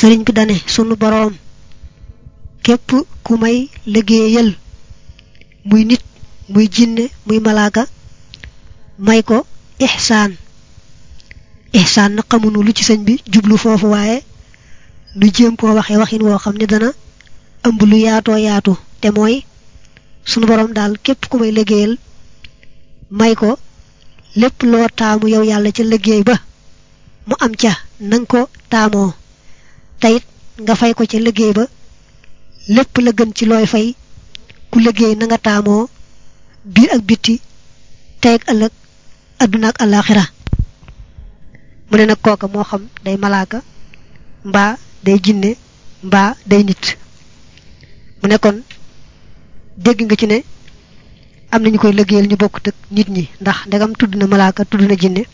sëriñ bi dane sunu boroom képp ku may liggéeyal muy nit muy jinne muy malaaka may ko ihsaan. Ihsaan na xamunu lu ci sëñ bi jublu foofu waaye lu jéem koo waxee waxin woo xam ne dana ëmb lu yaatoo yaatu. Te mooy sunu borom daal képp ku may liggéeyal may ko lépp loo taamu yow yàlla ca liggéey ba mu am ca nang ko taamoo tayit nga fay ko ca liggéey ba. Lépp la gën ci looy fay. Ku liggéey na nga taamoo biir ak bitti tey ak ëllëg àdduna ak alaxira mu ne nag kooka moo xam day malaaka mbaa day jinne mbaa day nit. Mu ne kon dégg nga ci ne am nañu koy liggéeyal ñu bokkut ak nit ñi ndax ndegam tudd na malaaka tudd na jinne.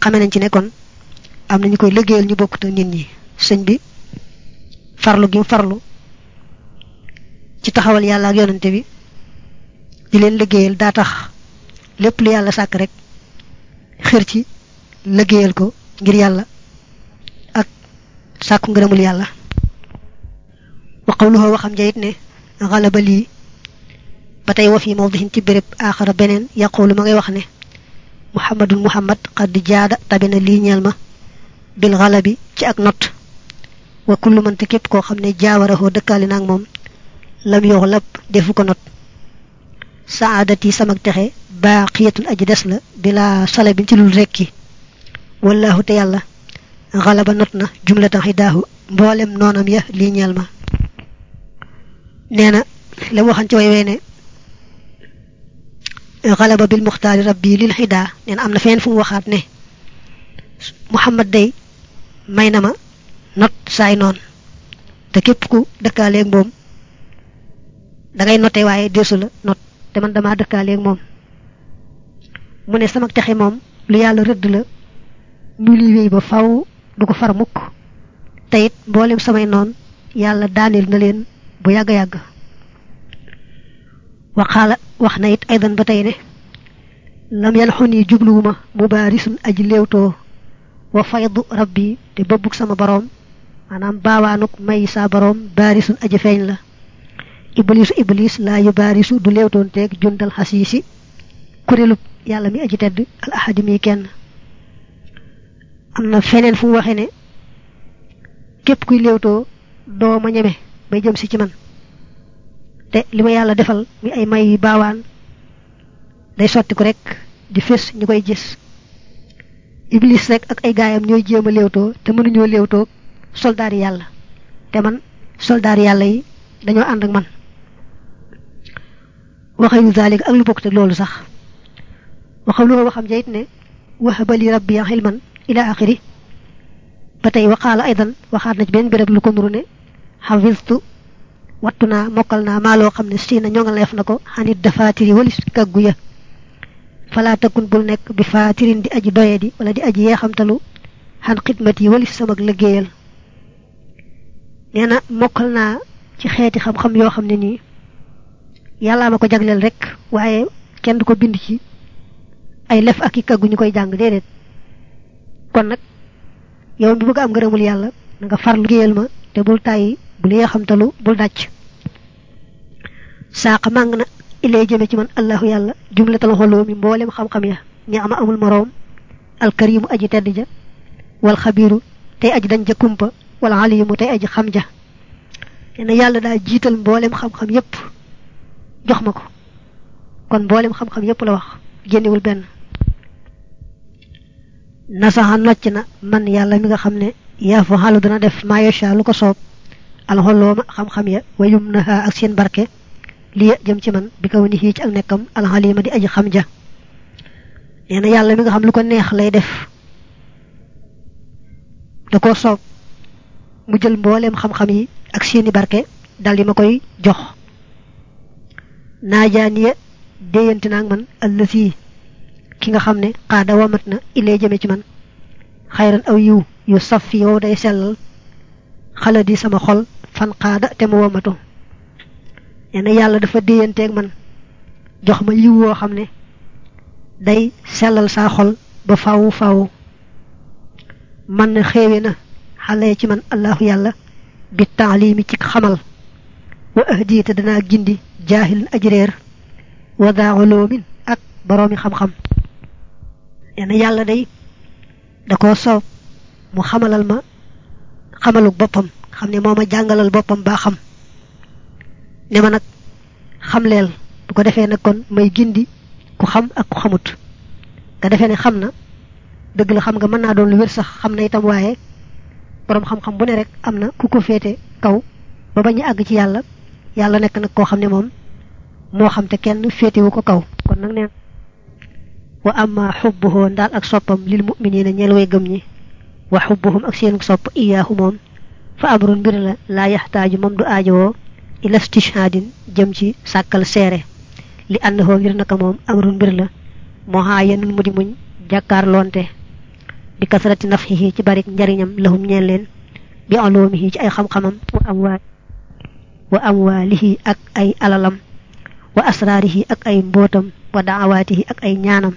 Xame nañ ci ne kon am nañu koy liggéeyal ñu bokkut ak nit ñi. Sëñ bi farlu gi farlu ci taxawal yàlla ak yonante bi di leen liggéeyal daa tax lépp lu yàlla sàkk rek xër ci liggéeyal ko ngir yàlla ak sàkku ngërëmul yàlla. Wa qawluhu waxam jayit ne xalaba lii ba tey wa fi mawdihin ci béréb aaxara beneen yaqulu ma ngay wax ne muhammadun muhammad qad jaada tabe na lii ñeel ma bil ci ak not wa kullu man képp koo xam ne jaawarahoo dëkkaali naag moom lam yox lab defu ko not saadati sama texe baaxiyatun aji des la bila salabin ci lul rekki wallahu te yàlla xalaba not na jumlatan xidaahu mboolem noonam ya lii ñeel ma nee na la waxan ci way wee ne xalaba bil muxtaari rabbi lil xidaa nee na am na feneen fu mu waxaat ne muhammad day may na ma not saay noon te képp ku dëkkaaleeg moom da ngay noté deesu la not. Te man dama dëkkaaleeg moom. Mu ne sama texe moom lu yàlla rëdd la mu li wéy ba faw du ko far mukk. Te it samay noon yàlla daaneel na leen bu yàgg yàgg waxaala wax na it aydan ba ne lam jubluwuma mubaarisun aji léewtoo wa faydu rabbi te bëbbug sama boroom maanaam baawaanuk may saa boroom baarisun aji feeñ la iblis laa yu baarisu du léewtoon teeg jundal xasiisi kuréelub yàlla mi aji tedd al ahadi mi kenn am na feneen fu waxe ne képp kuy léewtoo doo ma ñeme bay jëm si ci man te li ma yàlla defal mi ay may baawaan day sotti ko rek di fés ñu koy gis. Iblis rek ak ay gaayam ñooy jéem a léewtoo te mënuñoo léewtoo soldaar yàlla te man soldaar yàlla yi dañoo ànd ak man waxayu zalik ak lu bokk te loolu sax waxam lu waxam jayit ne wahabali rabbi xilman ila axiri ba tey waxaala aydan waxaat na ci benn béréb lu ko nuru ne xafistu wattu naa mokkal naa maa loo xam ne si na ñoŋaleef na ko xanit dafaatiri walis kàggu ya falaa takun bul nekk bi faatirin di aji doye di wala di aji yeexamtalu xan xidmat yi walis sama liggéeyal nee na mokkal naa ci xeeti yoo xam ne nii yàllaa ma ko jagleel rek waaye kenn du ko bind ci ay lef ak i kàggu ñu koy jàng déedéet. Kon nag yow bi bëgg am ngërëmul yàlla na nga farlu liggéeyal ma te bul tàyyi bul yeexamtalu bul dàcc. Saaqa màng na ilay jëme ci man allahu yàlla jumlatal xoloo mi mboolem xam-xam ya ñi ama amul moroom alkarimu aji tedd ja wal xabiru tey aji dañ ja kumpa wala alimu tey aji xam ja nee yàlla daa jiital mboolem xam-xam yépp jox ma ko kon mboolem xam-xam yépp la wax génnewul benn nasaxa nocc na man yàlla mi nga xam ne yaa fa xalu dana def maayosha lu ko soob alxolooma xam-xam ya wayum naha ak seen barke lii jëm ci man bi kaw ni ci ak nekkam alxalima di aji xam ja nee na yàlla mi nga xam lu ko neex lay def da ko soob mu jël mbooleem xam-xam yi ak seeni barke dal di ma koy jox. Naajaaniya déyante naag man allësi ki nga xam ne xaada wamat na ilee jëme ci man. Xayran aw yu saf fi yow day sellal xala di sama xol fan xaada te mu wamatu nee na yàlla dafa déyanteeg man jox ma yiw woo xam ne day sellal saa xol ba fawu fawu man na xéewe na علي ci من الله يلا بالتعليم ci خمل واهديت دنا جندي جاهل اجرير ودا علوم اك برومي خم خم يعني يلا داي داكو سو مو خملال ما خملوك بوبام خامني موما جانغالال بوبام باخام نيما نك خمليل بو كو ديفه نك كون ماي جندي كو خم اك كو خموت دا ديفه ني خمنا دغ لا خمغا مانا دون لو وير صح خمنا يتام وايه borom xam-xam bu ne rek am na ku ko féete kaw ba bañu àgg ci yàlla yàlla nekk nag koo xam ne moom moo xam te kenn féetewu ko kaw. Kon nag neen wa amma xubbuhoo ndaal ak soppam lil muminina ñeel way gëm ñi wa xubbuhum ak seen sopp iyaahu moom fa amrun mbir la laa yaxtaaju moom du aajowoo ila stishhaadin jëm ci sàkkal seere. Li àndahoo ngir naka moom amrun mbir la moo xaa yenun mu di loonte bi kasarati nafxihi ci barik njariñam lahum ñeel leen bi aloomihi ci ay xam-xamam wa amwaal wa amwaalihi ak ay alalam wa asraarihi ak ay mbootam wa daawaatihi ak ay ñaanam.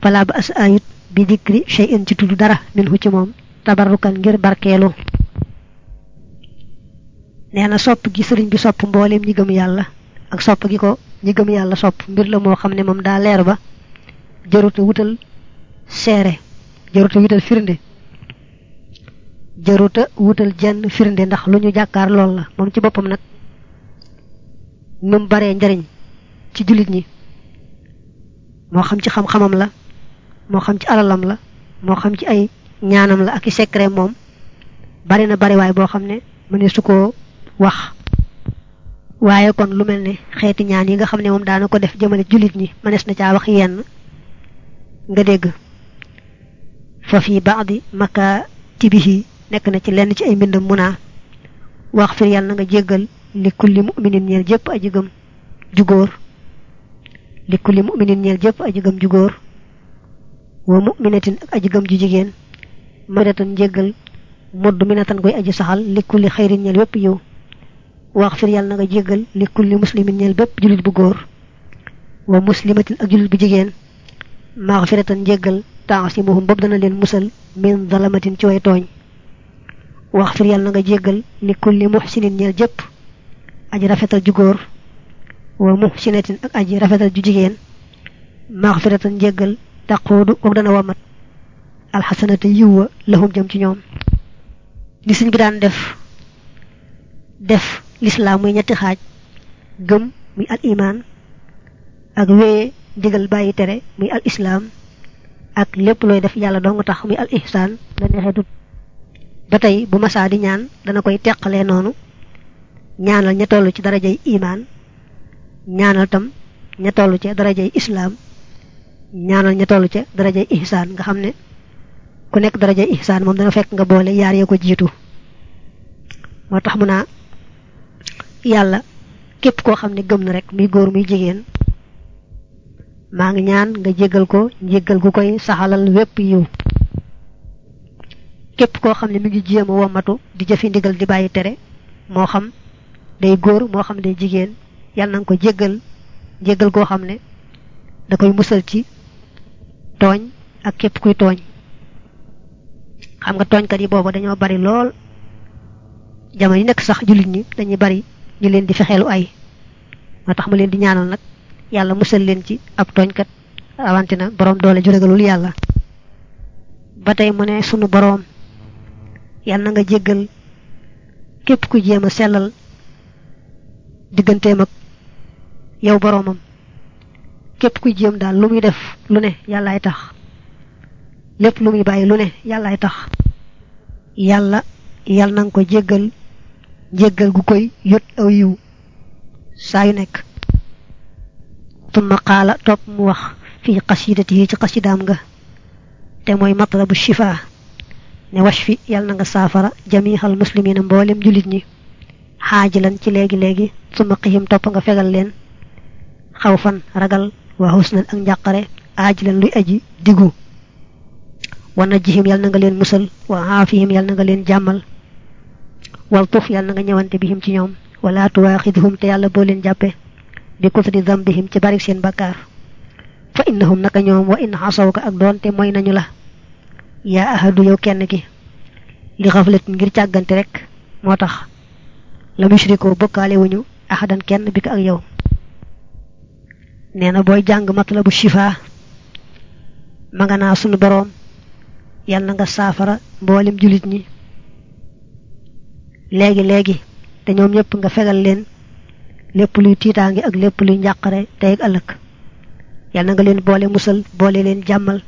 Fala ba as ayut bi dikri shay'in ci tudd dara minhu ci moom tabarrukan ngir barkeelu. Nee na sopp gi sëriñ bi sopp mbooleem ñi gëm yàlla ak sopp gi ko ñi gëm yàlla sopp mbir la moo xam ne moom daa leer ba wutal seere jaruta wutal firnde. Jaruta wutal jenn firnde ndax lu ñu jàkkaar lool la. Moom ci boppam nag num baree njariñ ci jullit ñi moo xam ci xam-xamam la moo xam ci alalam la moo xam ci ay ñaanam la ak secret moom bari na bari waay boo xam ne mëne su ko wax. Waaye kon lu mel ne ñaan yi nga xam ne moom daana ko def jëmale jullit ñi mënees na caa wax yenn nga dégg ففي بعض مكاتبه نكنا تلان تأي من المنا واغفر يالنا جيغل لكل مؤمن يال جيب أجيغم جغور لكل مؤمن يال جيب أجيغم جغور ومؤمنة أجيغم جيجين مدة جيغل مد منة غي أجي سهل لكل خير يال يو واغفر يالنا جيغل لكل مسلم يال بيب جلد بغور ومسلمة أجلد بجيغين مغفرة جيغل taasimuhum bopp dana leen musal min zalamatin ci way tooñ. Wax fir yàlla na nga jéggal li kulli muxsinin ñeel jëpp aji rafetal ju góor wa muxsinatin ak aji rafetal ju jigéen. Maxfiratan jéggal taquudu kook dana wamat. Alxasanata yiwwa lahum jëm ci ñoom. Li suñ bi daan def def lislaam muy ñetti xaaj. Gëm muy al iman ak wéye digal bàyyi tere muy al islaam ak lépp looy def yàlla dong tax muy al ihsaan la neexeetut ba tey bu masaa di ñaan dana koy teqalee noonu. Ñaanal ña toll ci iman. Ñaanal tam ña toll ca darajay islaam ñaanal ña toll ca darajay ihsaan nga xam ne ku darajay ihsaan moom dana fekk nga boole yaar ya ko jiitu. Moo tax mu naa yàlla képp koo xam ne gëm rek muy góor muy jigéen maa ngi ñaan nga jéggal ko njéggal gu koy saxalal wépp yiw. Képp koo xam ne mi ngi jéem womatu di jëfi ndigal di bàyyi tere moo xam day góor moo xam day jigéen yàlla na nga ko jéggal jéggal goo xam ne da koy musal ci tooñ ak képp kuy tooñ. Xam nga tooñkat yi booba dañoo bari lool. Jamono yi nekk sax jullit ñi dañuy bari ñu leen di fexeelu ay. Moo mu leen di ñaanal nag yàlla musal leen ci ab tooñkat rawantina boroom doole ju ragalul yàlla. Ba tey sunu boroom yàlla na nga jéggal képp ku jéem a sellal digganteem ak yow boroomam. Képp ku jéem daal lu def lu ne yàllaay tax. Lépp lu muy bàyyi lu ne yàllaay tax. Yàlla yàlla na ko jéggal gu koy yot aw yu nekk tumma qaala topp mu wax fii qasidatihi ci qasidaam nga. Te mooy matlabu shifa. Ne wash fi yàlla na nga saafara jamihal muslimina mboolem jullit ñi. Xaajilan ci léegi-léegi suma xihim topp nga fegal leen. Xawfan ragal wa husnan ak njàqare aajilan luy aji digu wa najjihim yàlla na nga leen musal. Wa aafihim yàlla na nga leen jàmmal. Wal tuf yàlla na nga ñëwante bihim ci ñoom. Wala tuwaaxidhum te yàlla boo leen jàppe bi kusri dambihim ci barik seen bakkaar fa innahum naka ñoom wa in xasawka ak doonte mooy nañu la yaa ahadu yow kenn ki li xaflat ngir càggante rek moo tax la mushriko bokkaale wuñu ahadan kenn bi ak yow. Nee na booy jàng matlabu shifa ma nga naa sunu boroom. Yal na nga saafara mboolem julit ñi. Léegi léegi te ñoom ñëpp nga fegal leen lépp luy tiitaangi ak lépp luy njàqare tey ak ëllëg. Yal na nga leen boole musal boole leen jàmmal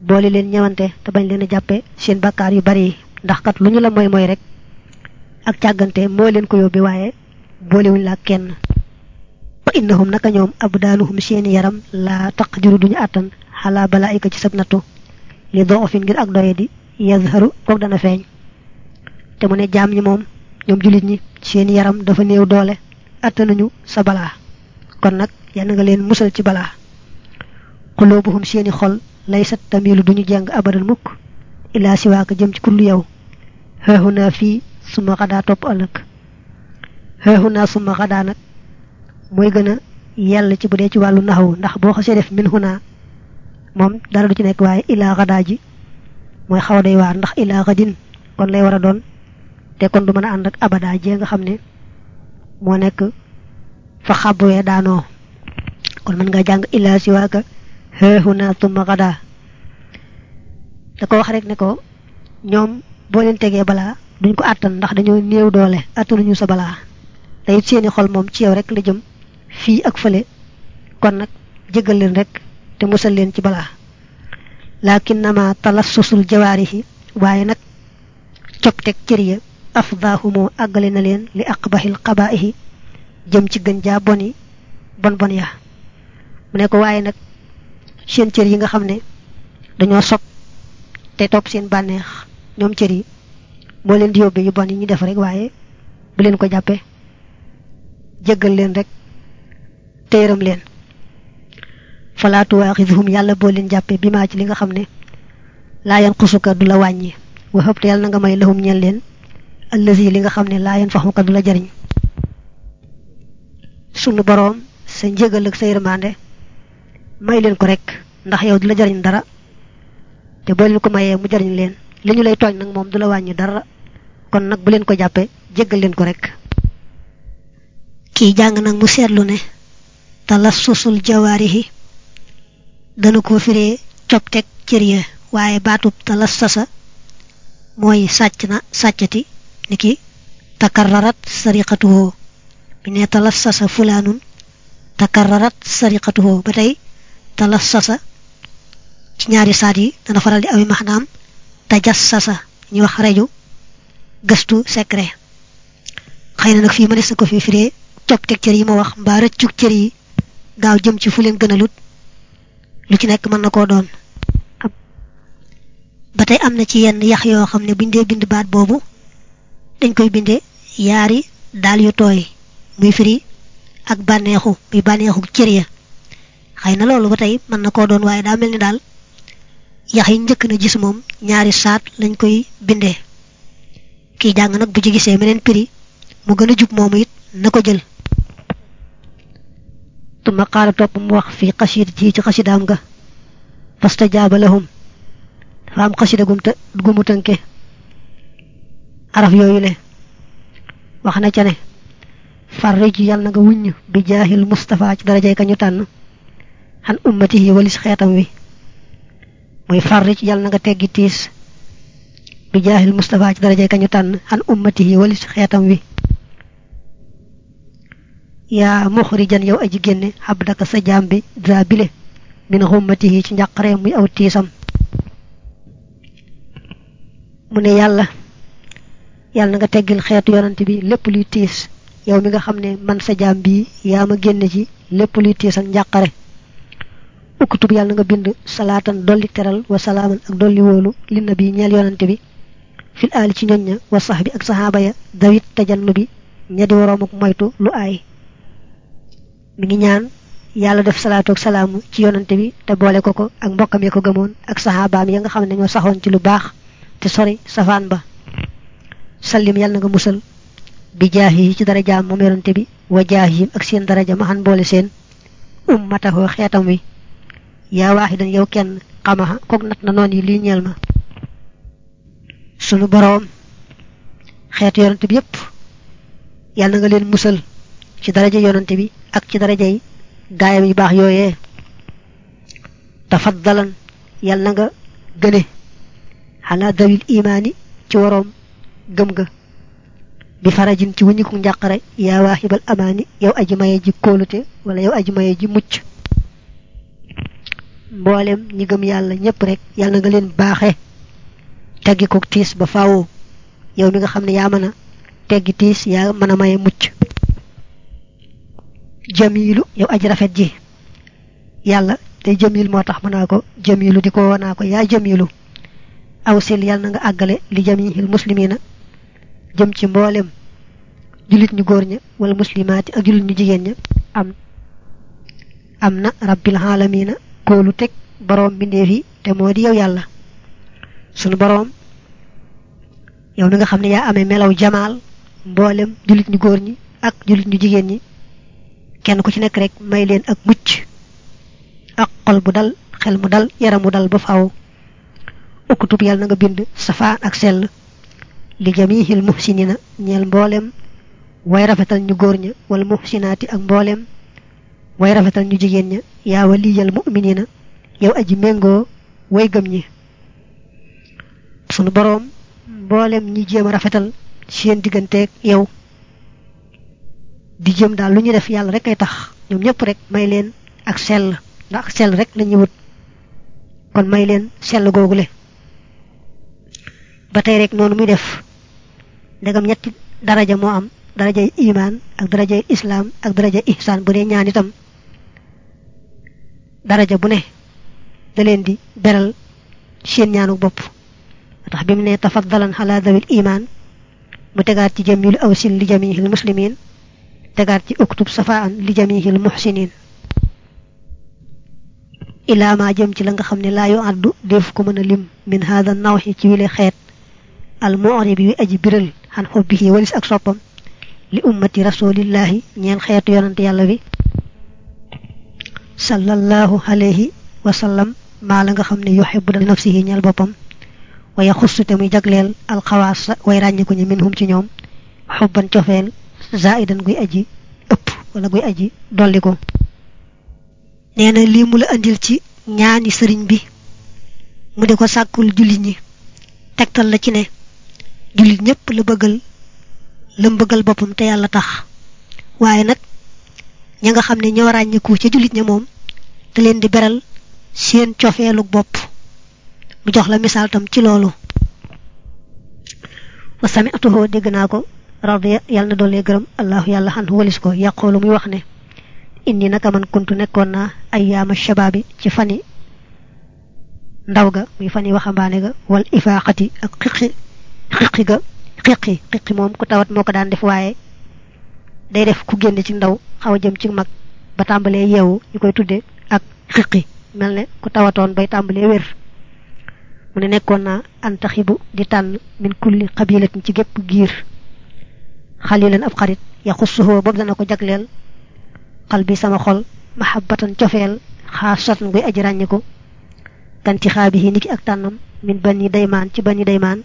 boole leen ñëwante te bañ leen a seen bakkaar yu bari ndax kat lu ñu la moy moy rek ak càggante moo leen ko yóbbi waaye boolewuñ la kenn. Wa innahum naka ñoom seeni yaram la taqdiru duñu àttan xalaa balaayika ci sab nattu li doofin ngir ak doye di yazharu kook dana feeñ. Te mu ne jaam ñi moom ñoom julit ñi seeni yaram dafa néew doole attanuñu sa balaa kon nag yal nga leen musal ci balaa xuloobuhum seeni xol laysat tamilu duñu jeng abadan mukk ila siwaaka jëm ci kullu yow. Xeexuna fii suma xadaa topp ëllëg. Xeexuna suma xadaa nag mooy gën a yell ci bu dee ci wàllu naxawu ndax boo xasee def min xunaa moom dara du ci nekk waaye ilaa xadaa ji mooy xaw day waar ndax ilaa xadin kon lay war a doon te kon du mën a ànd ak abada jee nga xam ne moo nekk fa xàbbuwee daanoo. Kon mën nga jàng ilaa siwaaka xeexuna suma xadaa da ko wax rek ne ko ñoom boo leen tegee balaa duñ ko àttan ndax dañoo néew doole àttanuñu sa balaa. Te it seeni xol moom ci yow rek la jëm fii ak fële. Kon jégal leen rek te musal leen ci balaa. Lakin nama talassusul jawaarihi waaye nag copteg cër ya afdaahumoo àggale na leen li aqbahil qabaa'ihi jëm ci gën jaa boni bon bon ya. Mu ne ko waaye nag seen cër yi nga xam ne dañoo sob te seen bànneex ñoom cër yi moo leen di yóbbee yu bon yi ñu def rek waaye bu leen ko jàppe jéggal leen rek téeram leen. Falaatu waaxidhum yàlla boo leen jàppe bi maa ci li nga xam ne yan xusuka du la wa yàlla nga may lahum ñeel leen allazi li nga xam ne laa yan du la jariñ. Sunu boroom sa njëgal ak sa yërmande may leen ko rek ndax yow du la jariñ dara te boo leen ko mayee mu jariñ leen. Li ñu lay tooñ nag moom du la wàññi dara kon nag bu leen ko jàppe jéggal leen ko rek. Kii jàng nag mu seetlu ne talassusul jawaarihi dana ko firee copteg cër ya waaye baatub talassasa mooy sàcc na sàccati niki takarrarat sariqatuhu. Bi ne talassasa fulaanun takarrarat sariqatuhu. Ba tey talassasa. Ci ñaari saat yi dana faral di ami maxnaam tajassasa. Ñu wax reju gëstu secret xëy na nag fii mënees na ko fi firee copteg cër yi ma wax mbaa rëccug cër yi gaaw jëm ci fu leen gënalut lu ci nekk mën na doon. Ba tey am na ci yenn yax yoo xam ne bind baat boobu dañ koy binde yaari daal yu tooy muy firi ak bànneexu muy bànneexu cër ya. Xëy na loolu ba tey mën na koo doon waaye daa mel ni daal yax yi njëkk na gis moom ñaari saat lañ koy bindee. Kii jàng nag bu ci gisee meneen piri mu gën a jub moomu it na ko jël. Tuma qaala topp mu wax fi xasid ji ci xasidaam ga fastajaaba lahum dafa am xasida gum të gumu araf yooyu le wax na ca ne farrij yàlla na nga bi jaahil Mustafa ci darajay ka ñu tànn xan ummatihi walis xeetam wi. Muy farrij yàlla na nga teggi tiis bi jaahil Mustafa ci darajay ka ñu tànn xan ummatihi walis xeetam wi. Yaa muxrijan yow aji génne xabdaka sa jaam bi min xummatihi ci muy aw tiisam. Mu ne yàlla na nga teggil xeetu yonante bi lépp luy tiis. Yow mi nga xam ne man sa jaam bii yaa ma génne ci lépp luy tiis ak na nga bind salaatan dolli teral wa salaaman ak dolli wóolu li na bi ñeel yonante bi. Fil aali ci ñoñ wa sax bi ak saxaaba ya dawit tajannu bi ña di waroom ak moytu lu aay. Mi ngi ñaan yàlla def salaatu ak salaamu ci yonante bi te boole ko ko ak mbokkam ya ko gëmoon ak saxaabaam ya nga xam ne ñoo saxoon ci lu baax te sori safaan ba sallim yàlla na nga musal. Bi jaahi ci darajaam moom yonante bi. Wa ak seen daraja ma xan boole seen ummatahu xeetam wi. Yaa waaxidan yow kenn xamaxa kook nat na noon yi lii ñeel ma. Sunu borom xeetu yonante bi yépp yàlla nga leen musal ci daraja yonante bi ak ci daraja yi gaayam yu baax yooyee. Tafaddalan yàlla nga gëne xalaa dawil imaani ci waroom gëm ga bi farajin ci wuñiku njàqare yaa waaxibal amaani yow aji maye ji kóolute wala yow aji maye ji mucc mboolem ñi gëm yàlla ñépp rek yàlla nga leen baaxe teggi ko tiis ba faaw yow mi nga xam ne yaa teggi tiis yaa mën maye mucc jamilu yow aji rafet ji yàlla te jamil moo tax jamilu di ko wonaa ko yaa jamilu aw sil yàlla nga àggale li jamihil muslimina jëm ci mboolem julit ñu góor ña wala muslimaati ak julit ñu jigéen ña. Am am na rabbil alamina koolu teg boroom mbindeef yi te moo di yow yàlla. Sunu boroom yow nga xam yaa amee melaw jamaal mboolem julit ñu góor ñi ak julit ñu jigéen ñi kenn ku ci nekk rek may leen ak mucc ak xol bu dal xel mu dal yaram mu dal ba faaw ukutub yàlla na nga bind safaan ak sell li jamihil muhsinina ñeel mboolem way rafetal ñu góor ña wala muhsinaati ak mboolem way rafetal ñu jigéen ña yaa waliyal mu'minina yow aji méngoo way gëm ñi sunu boroom mboolem ñi jéem a rafetal seen digganteeg yow di jëm daal lu ñu def yàlla rek ay tax ñoom ñëpp rek may leen ak sell ndax ak rek lañuy wut kon may leen sell googule ba tey rek noonu muy def ndegam ñetti daraja moo am. Darajay iman ak darajay islam ak darajay ihsan. Bu dee ñaan itam daraja bu ne da leen di beral seen ñaanu bopp. Tax bi mu ne tafaddalan ala dawil iman mu tegaat ci jamilu awsil li jamihil muslimin tegaat ci uktub safaan li jamihil muhsinin ilaa ma jëm ci la nga xam ne laa yu àddu def ko mën a lim min hada nawxi ci wile xeet al mu'rib wi aji biral xan xubbihi walis ak soppam li ummati rasulillahi ñeel xeetu yonante yàlla bi sallallahu alayhi wa sallam maa la nga xam ne yuhibbu da nafsihi ñeel boppam wa yaxussu te muy jagleel alxawaas way ràññiku ñi minhum ci ñoom xubban cofeel zaidan guy aji ëpp wala guy aji dolli ko nee na lii mu la andil ci ñaani sëriñ bi mu di ko sàkkul jullit ñi tegtal la ci ne jullit ñépp la bëggal la bëggal boppam te yàlla tax waaye nag ña nga xam ne ñoo ràññiku ca jullit ña moom te leen di beral seen cofeelu bopp mu jox la misaal tam ci loolu wa sami'tuhu dégg naa ko radiya yàlla na doole gërëm allahu yàlla xan walis ko yàqoolu muy wax ne indi naka man kuntu nekkoon naa ayyaama shabaabi ci fani ndaw ga muy fani waxambaane ga wal ifaaqati ak xiqi xiqi ga xiqi xiqi moom ku tawat moo ko daan def waaye day def ku génn ci ndaw xaw jëm ci mag ba tàmbalee yeewu ñu koy ak xiqi. Mel ne ku tawatoon bay tàmbalee wér. Mu ne nekkoon naa di tànn min kulli xabilatin ci gépp giir. Xalilan ab xarit yaxussuhoo boobu dana ko jagleel xal bi sama xol mahabbatan cofeel xaasatan guy aji ràññiku. Ganti xaabihi niki ak tànnam min bani daymaan ci bani daymaan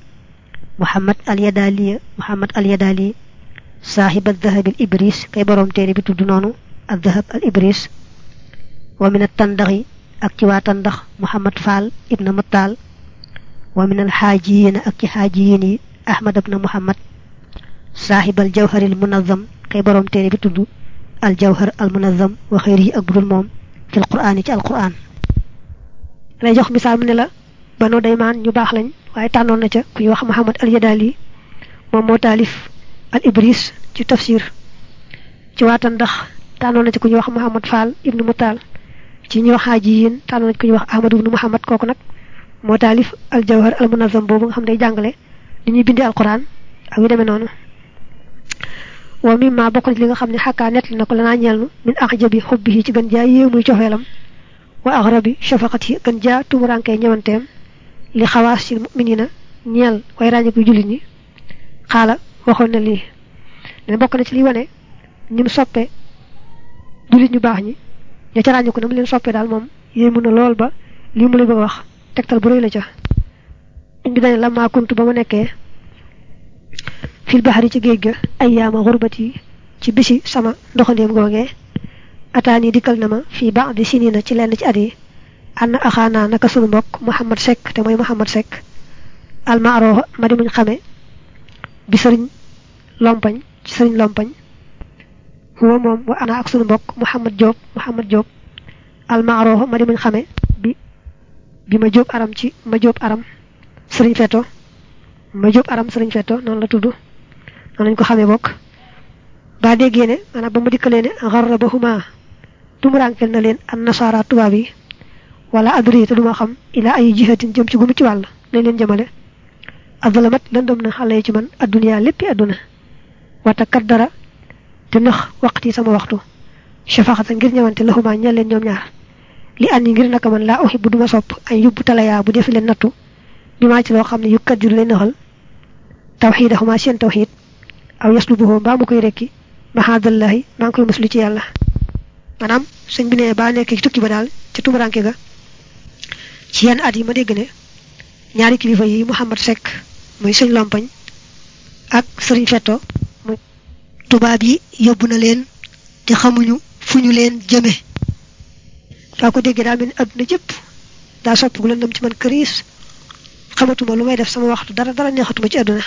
muhammad al yadaliya muhammad al yadali saaxib al dahab al ibris kay boroom téere bi tudd noonu al dahab al ibris wa min al tandaxi ak ci waa tandax muhammad faal ibna muttaal wa min al xaajiyiina ak ci xaajiyiin yi ahmad ibna muhammad saaxib al jawhari al munazam kay boroom téere bi tudd al jawhar al munazam wa xëyri ak budul moom ci al quraan yi ci al quraan lay jox misaal mu ne la banu daymaan ñu baax lañ waaye tànnoon na ca ku wax muhammad al yadali moom moo taalif al ibris ci tafsir. Ci waatan ndax tànnoon na ci ku wax muhammad fall ibnu mutal. Ci wax xaaji yiin tànnoon na ci ku wax ahmad ibnu muhammad kooku nag moo taalif al jawhar al munazam boobu nga xam day jàngale li ñuy bindee al quran ak yu demee noonu. Wa mimma bokk li nga xam ne xakkaa nett na ko lanaa ñeel nu min axjabi xubbihi ci gën jaa yéew muy coxeelam wa axrabi shafaqati gën jaa tumurankee ñëwanteem li xawaas ci muminina ñeel way ràññiku jullit ñi xaala waxoon na lii ne bokk na ci liy wane ni mu soppe jullit ñu baax ñi ña ca ràññiku na mu leen soppe daal moom yéemu na lool ba lii mu la bëgg wax tegtal bu la ca. Indi dañ la ma kuntu ba ma fil bahari ci géej ga ayyaama xurbati ci bisi sama ndoxandeem googee ataani dikkal na ma fii sinina ci lenn ci at yi anna axaana naka sunu mbokk muhammad sek te mooy muhammad sek almaaroo ma di muñ xame bi sëriñ lompañ ci sëriñ lompañ. Huwa moom wa ana ak sunu mbokk muhammad job muhammad job almaaroo ma di xame bi bi ma job aram ci ma job aram sëriñ feto. Ma job aram sëriñ feto noonu la tudd. Noonu lañ ko xamee bokk ba déggee ne maanaam ba mu dikkalee ne xarrabahuma tumurankel na leen an nasara tubaab yi wala adri te duma xam ila ay jihatin jëm ci gumu ci wàll. Lañ leen jëmale. Adlamat lëndëm na xale ci man adduniya léppi adduna. Wata kaddara te nax waxti sama waxtu. Shafaxata ngir ñëwante laxuma ñal leen ñoom ñaar. Li an ngir naka man laa uhibbu duma sopp ay yóbbu talaya bu defi leen nattu. Bi maa ci loo xam ne yu kaddiru lay naxal. Tawxidahuma seen tawxid aw yaslubuhu mbaa mu koy rekki. Mahadallahi ngi koy muslu ci yàlla. Maanaam sëñ bi ne ba nekk ci tukki ba daal ci tumuranke ga ci yenn at yi ma dégg ne ñaari kilifa yi Muhammad Seck muy sëñ Lompañ ak sëriñ Fetto muy tubaab yi yóbbu na leen te xamuñu fu ñu leen jëme. Daa ko déggee daa mel ni adduna jëpp daa sopp gu lëndëm ci man këriis xamatuma lu may def sama waxtu dara dara neexatuma ci adduna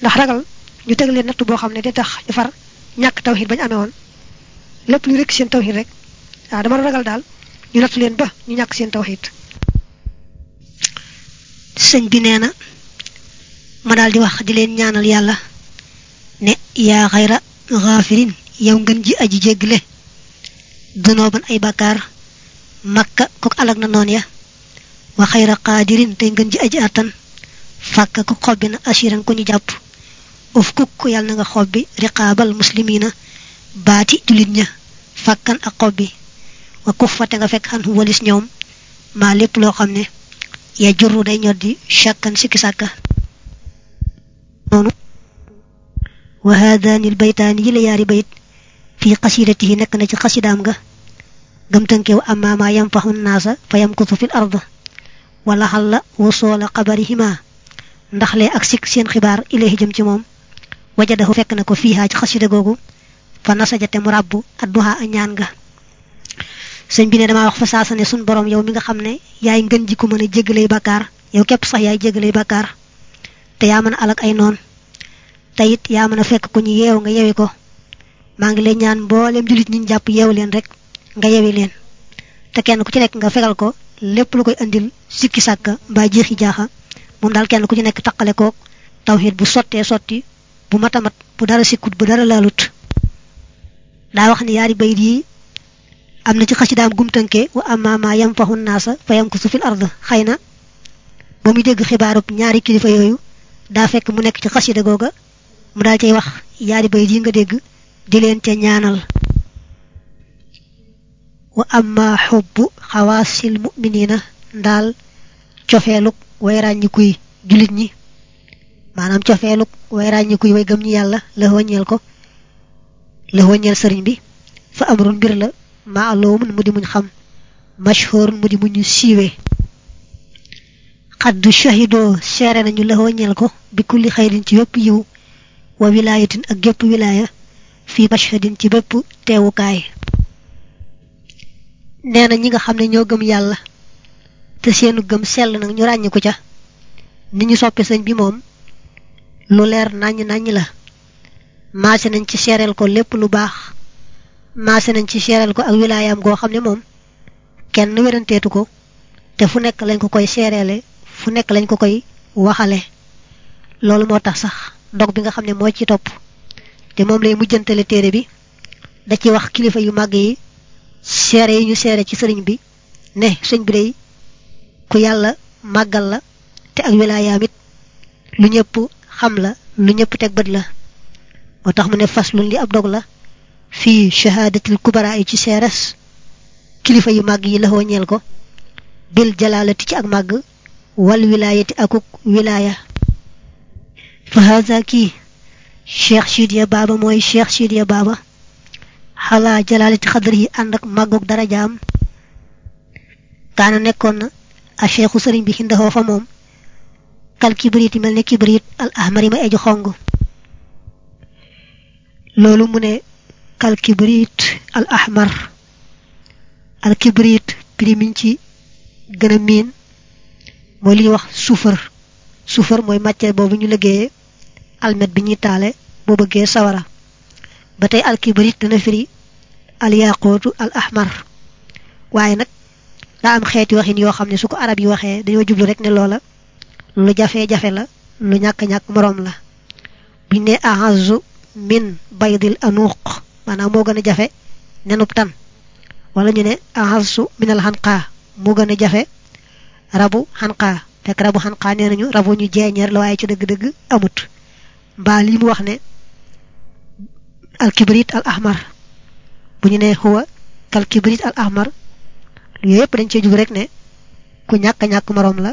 ndax ragal ñu teg leen natt boo xam ne day tax ñu far ñàkk tawxiid bañ amee woon. Lépp lu rek seen tawxiid rek waaw dama ragal daal ñu natt leen ba ñu ñàkk seen tawxiid. Sëñ bi nee na ma daal di wax di leen ñaanal yàlla ne yaa xayra xaafirin yow ngeen ji aji jéggle dunooban ay bàkkaar makka ko alag na noon ya. Wa xayra qaadirin tey ngeen ji aji attan. Fàkka ko xobbi na asiran ku ñu jàpp. Uf kukk yàlla na nga xobbi riqaabal muslimina baati julit ña. Fàkkan ak wa kuffate nga fekk xan walis ñoom maa lépp loo xam ya jurru day ñoddi shakkan sikki sàkka. Noonu wa haadaani lbaytaani yi la yaari bayit fi qasidatihi nekk na ci xasidaam ga gam tënkew amma ma yamfaxu naasa fa yamkutu fil ard wala xalla wusoola xabarihima ndax lee ak sik seen xibaar ilayhi jëm ci moom. Wajadahu fekk na ko fiihaa ci xasida googu fa nasajate mu adduha ñaan nga sëñ bi ne dama wax fa saasa ne sun borom yow mi nga xam ne yaay ngën ji ku mën a yow képp sax yaay bàkkaar te yaa mën alak ay noon te it yaa mën a fekk ku ñu yeew nga yewi ko. Maa ngi lay ñaan mboolem julit ñi jàpp yeew leen rek nga yewi leen te kenn ku ci nekk nga fegal ko lépp lu koy andil sikki sàkka mbaa jeexi jaaxa moom daal kenn ku ci nekk taqale koog tawxiid bu sottee sotti bu matamat bu dara sikkut bu dara laalut. Daa wax ni yaari bayit yi am na ci xasidaam gumtënke wa amma ma yamfahu naasa fa yamkusu fil ard. Xëy na ba muy dégg xibaarub ñaari kilifa yooyu daa fekk mu nekk ci xasida googa mu daal cay wax yaari bayit yi nga dégg di leen ca ñaanal. Wa amma xubbu xawaasil muminina ndaal cofeeluk way ràññikuy julit ñi. Maanaam cofeeluk way ràññikuy way gëm ñi yàlla la ko la wàññeel sëriñ bi. Fa amrun mbir la maalumun mu di muñ xam. Mashhurun mu di muñu siiwee xaddu shahidoo seere nañu la wàññeel ko. Bi kulli xayrin ci wépp yiw. Wa wilaayatin ak gépp wilaaya. Fi mashhadin ci bépp teewukaay. Nee na ñi nga xam ne ñoo gëm yàlla. Te seenu gëm sell nag ñu ràññiku ca. Ni ñu bi lu leer la. Nañ ci ko lu maase nañ ci seereel ko ak wilaayaam goo xam ne moom kenn wéranteetu ko te fu nekk lañ ko koy seereele fu nekk lañ ko koy waxale. Loolu moo tax sax dog bi nga xam moo ci topp. Te moom lay mujjantale téere bi da ci wax kilifa yu màgg yi seere yi ñu ci sëriñ bi ne sëñ bi day ku yàlla màggal la te ak wilaayaam it lu ñëpp xam la lu ñëpp teg bët la. Mu ne faslun li ab dog la fii shahaadatil kubara ci seeres kilifa yu yi la ñeel ko. Bil jalaalati ci ak màgg wal wilaayati akuk wilaaya fa haza kii cheikh Sidiya Baba mooy cheikh Sidiya Baba. Xalaa jalaalati xadar yi ànd ak màggoog darajaam. Kaana nekkoon na a cheikhu sëriñ bi xindahoo fa moom. Kal kibrit mel ne kibrit al ahmari ma eju xong loolu mu ne kal kibrit al ahmar al kibrit primiñ ci gën a miin mooy li wax suufar. Suufar mooy matière boobu ñu almet bi ñuy taale boo bëggee sawara. Ba tey al kibrit dana firi al yaqootu al ahmar waaye nag daa am xeeti waxin yoo xam ne su ko arab yi waxee dañoo jublu rek ne loola lu jafe-jafe la lu ñàkk-ñàkk moroom la. Buñ ne ahazu min baydil anuuq maanaam moo gën a jafe tan wala ñu ne ahazu minal xanqaa moo gën a jafe? Rabu xanqaa fekk rabu xanqaa nee nañu rabu ñu jeeñeer la waaye ci dëgg-dëgg amut. Mbaa lii mu wax ne al kibrit al ahmar bu ñu ne huwa kal kibrit al ahmar yooyu yëpp dañ cee jub rek ne ku ñàkk ñàkk moroom la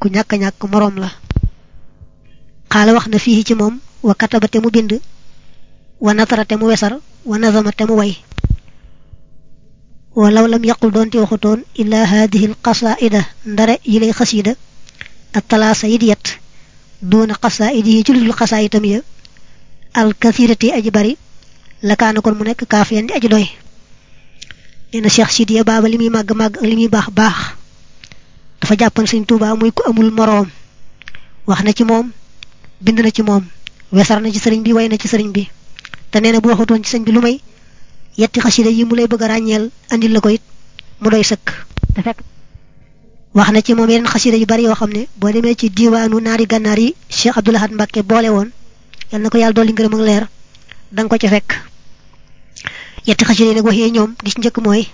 ku ñàkk ñàkk moroom la. Xaala wax na ci moom wa kataba te mu bind wa natara te mu wesar wa nazama te mu way walaw lam yaqul doonte waxutoon illa hadihi al qasaida ndare yi lay xasida ak talaasa yit yet duuna qasaidi yi ci ludul xasaa itam ya al kathirati aji bari la kaana kon mu nekk kaafiyan di aji doy nee na Cheikh Sidiya Baba li muy màgg màgg ak li muy baax baax dafa jàppan sëñ Tuubaa muy ku amul moroom wax na ci moom bind na ci moom wesar na ci sëriñ bi way na ci sëriñ bi te nee na bu waxutoon ci sëñ bi lu may yetti xasida yi mu lay bëgg a ràññeel andil la ko it mu doy sëkk te fekk wax na ci moom yeneen xasida yu bari yoo xam ne boo demee ci diiwaanu naari gànnaar yi Cheikh Abdoul Ahad Mbacké boole woon yal na ko yàlla dolli ngërëm ak leer da nga ko ca fekk yetti xasida yi nag waxee ñoom gis njëkk mooy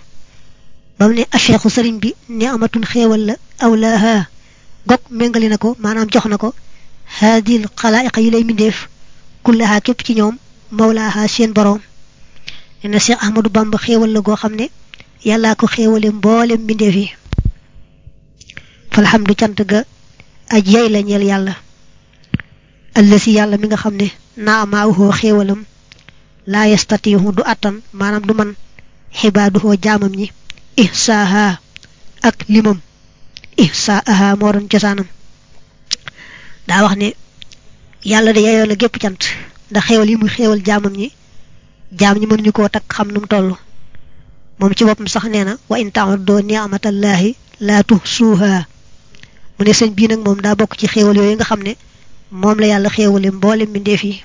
ba mu ne acheikhu sëriñ bi ne amatun xéewal la awlaaha gog méngali na ko maanaam jox na ko haadil xalaayiqa yi lay mindeef kullaha képp ci ñoom mawlaaha seen boroom ne na Cheikh Ahmadou Bamba xéewal la goo xam ne yàllaa ko xéewale mboolem mbindeef yi falhamdu cant ga aj yay la ñeel yàlla allasi yàlla mi nga xam ne naamaawuhoo xéewalam laa yastatiihu du attan maanaam du man xibaaduhoo jaamam ñi ihsaaha ak limam ihsaaha moo doon cosaanam daa wax ne yàlla de yeyoo la gépp cant ndax xéewal yi muy xéewal jaamam ñi jaam ñi mënuñu koo takk xam nu mu toll. Moom ci boppam sax nee na wa in ta'uddu ni'matallahi laa tuhsuha mu ne sëñ bii nag moom daa bokk ci xéewal yooyu nga xam ne moom la yàlla xéewale mboolem mbindeef yi.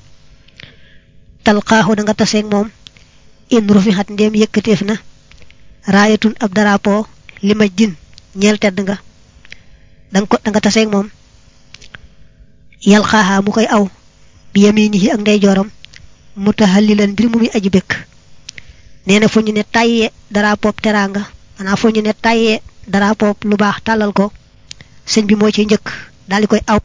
Talqaahu da nga taseeg moom in rufixat ndéem yëkkateef na raayatun ab darapo li maj din ñeel tedd nga. Danga ko da nga taseeg moom yal xaaxaa mu koy aw bi yaminihi ak ndeyjooram mutahallilan mbir mu muy aji bëkk nee na fu ne tàyyee darapo teraanga maanaam fu ñu ne tàyyee darapo lu baax tàllal ko sëñ bi moo ci koy aw